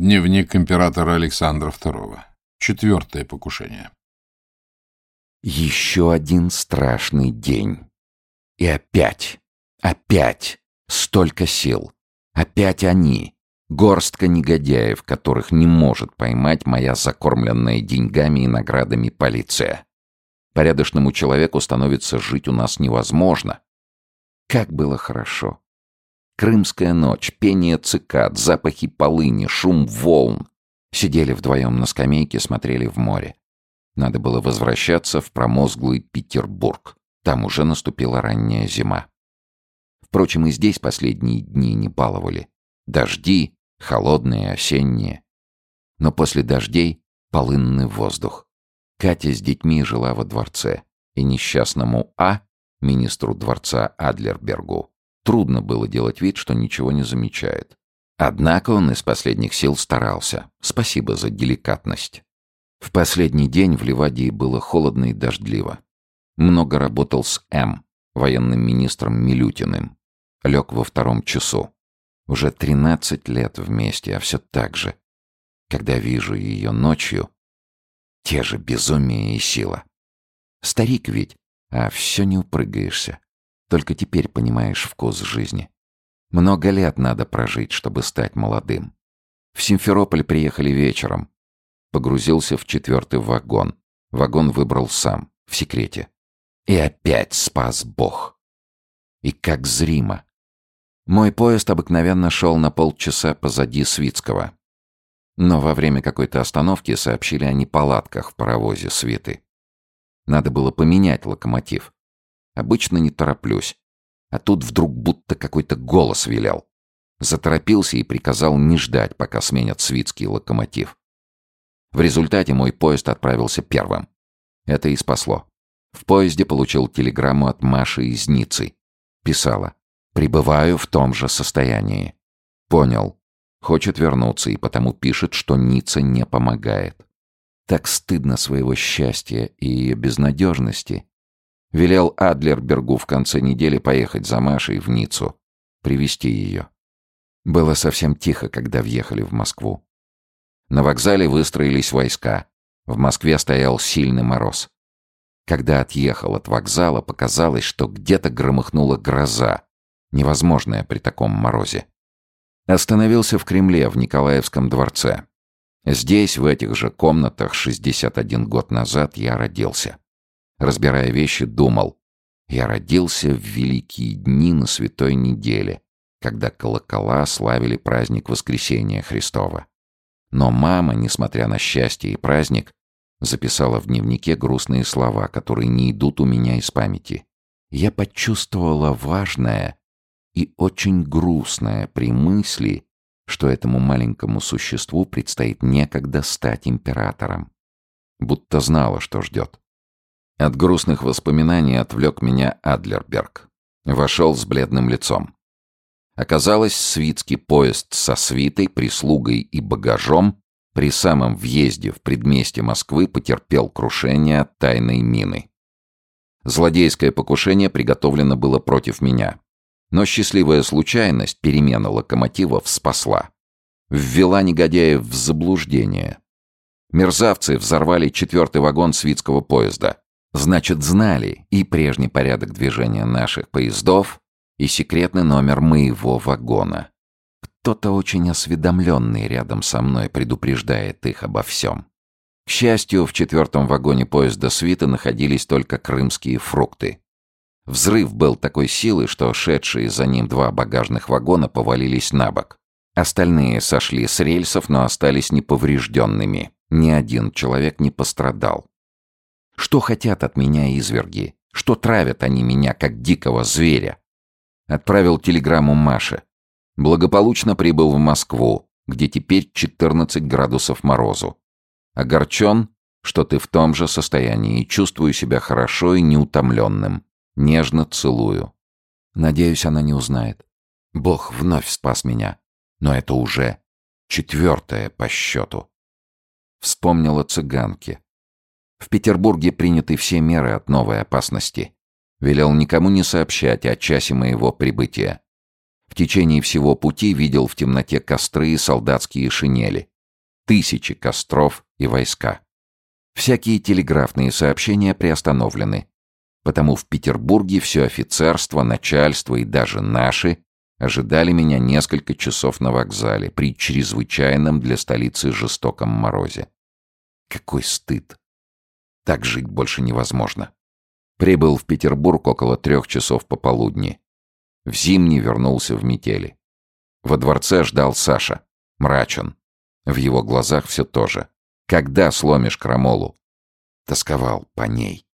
Дневник императора Александра II. Четвертое покушение. Еще один страшный день. И опять, опять столько сил. Опять они, горстка негодяев, которых не может поймать моя закормленная деньгами и наградами полиция. Порядочному человеку становится жить у нас невозможно. Как было хорошо. Крымская ночь, пение цикад, запахи полыни, шум волн. Сидели вдвоем на скамейке, смотрели в море. Надо было возвращаться в промозглый Петербург. Там уже наступила ранняя зима. Впрочем, и здесь последние дни не баловали. Дожди, холодные, осенние. Но после дождей полынный воздух. Катя с детьми жила во дворце, и несчастному А, министру дворца Адлербергу, трудно было делать вид, что ничего не замечает. Однако он из последних сил старался. Спасибо за деликатность. В последний день в Ливадии было холодно и дождливо. Много работал с М, военным министром Милютиным. Лег во втором часу. Уже тринадцать лет вместе, а все так же. Когда вижу ее ночью, те же безумие и сила. Старик ведь, а все не упрыгаешься. Только теперь понимаешь вкус жизни. Много лет надо прожить, чтобы стать молодым. В Симферополь приехали вечером. Погрузился в четвертый вагон. Вагон выбрал сам, в секрете. И опять спас Бог. И как зримо. Мой поезд обыкновенно шел на полчаса позади Свицкого. Но во время какой-то остановки сообщили о неполадках в паровозе Свиты. Надо было поменять локомотив. Обычно не тороплюсь. А тут вдруг будто какой-то голос велел. Заторопился и приказал не ждать, пока сменят свитский локомотив. В результате мой поезд отправился первым. Это и спасло. В поезде получил телеграмму от Маши из Ниццы. Писала. «Пребываю в том же состоянии». Понял. Хочет вернуться и потому пишет, что Ницца не помогает. Так стыдно своего счастья и ее безнадежности. Велел Адлербергу в конце недели поехать за Машей в Ниццу, привести ее. Было совсем тихо, когда въехали в Москву. На вокзале выстроились войска. В Москве стоял сильный мороз. Когда отъехал от вокзала, показалось, что где-то громыхнула гроза, невозможная при таком морозе. Остановился в Кремле, в Николаевском дворце. Здесь, в этих же комнатах, 61 год назад я родился. Разбирая вещи, думал, я родился в великие дни на Святой неделе, когда колокола славили праздник Воскресения Христова. Но мама, несмотря на счастье и праздник, записала в дневнике грустные слова, которые не идут у меня из памяти. Я почувствовала важное и очень грустное при мысли, что этому маленькому существу предстоит некогда стать императором. Будто знала, что ждет. От грустных воспоминаний отвлек меня Адлерберг. Вошел с бледным лицом. Оказалось, свитский поезд со свитой, прислугой и багажом при самом въезде в предместье Москвы потерпел крушение от тайной мины. Злодейское покушение приготовлено было против меня. Но счастливая случайность перемена локомотивов спасла. Ввела негодяев в заблуждение. Мерзавцы взорвали четвертый вагон свитского поезда. Значит, знали и прежний порядок движения наших поездов, и секретный номер моего вагона. Кто-то очень осведомленный рядом со мной предупреждает их обо всем. К счастью, в четвертом вагоне поезда свита находились только крымские фрукты. Взрыв был такой силы, что шедшие за ним два багажных вагона повалились на бок. Остальные сошли с рельсов, но остались неповрежденными. Ни один человек не пострадал. Что хотят от меня изверги? Что травят они меня, как дикого зверя? Отправил телеграмму Маше. Благополучно прибыл в Москву, где теперь 14 градусов морозу. Огорчен, что ты в том же состоянии чувствую себя хорошо и неутомленным. Нежно целую. Надеюсь, она не узнает. Бог вновь спас меня. Но это уже четвертое по счету. Вспомнила цыганки. В Петербурге приняты все меры от новой опасности. Велел никому не сообщать о часе моего прибытия. В течение всего пути видел в темноте костры и солдатские шинели. тысячи костров и войска. Всякие телеграфные сообщения приостановлены. Потому в Петербурге все офицерство, начальство и даже наши ожидали меня несколько часов на вокзале при чрезвычайном для столицы жестоком морозе. Какой стыд! Так жить больше невозможно. Прибыл в Петербург около трех часов пополудни. В зимний вернулся в метели. Во дворце ждал Саша. Мрачен. В его глазах все то же. Когда сломишь крамолу? Тосковал по ней.